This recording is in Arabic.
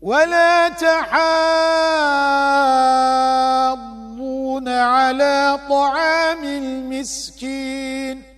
ولا تحاضون على طعام المسكين.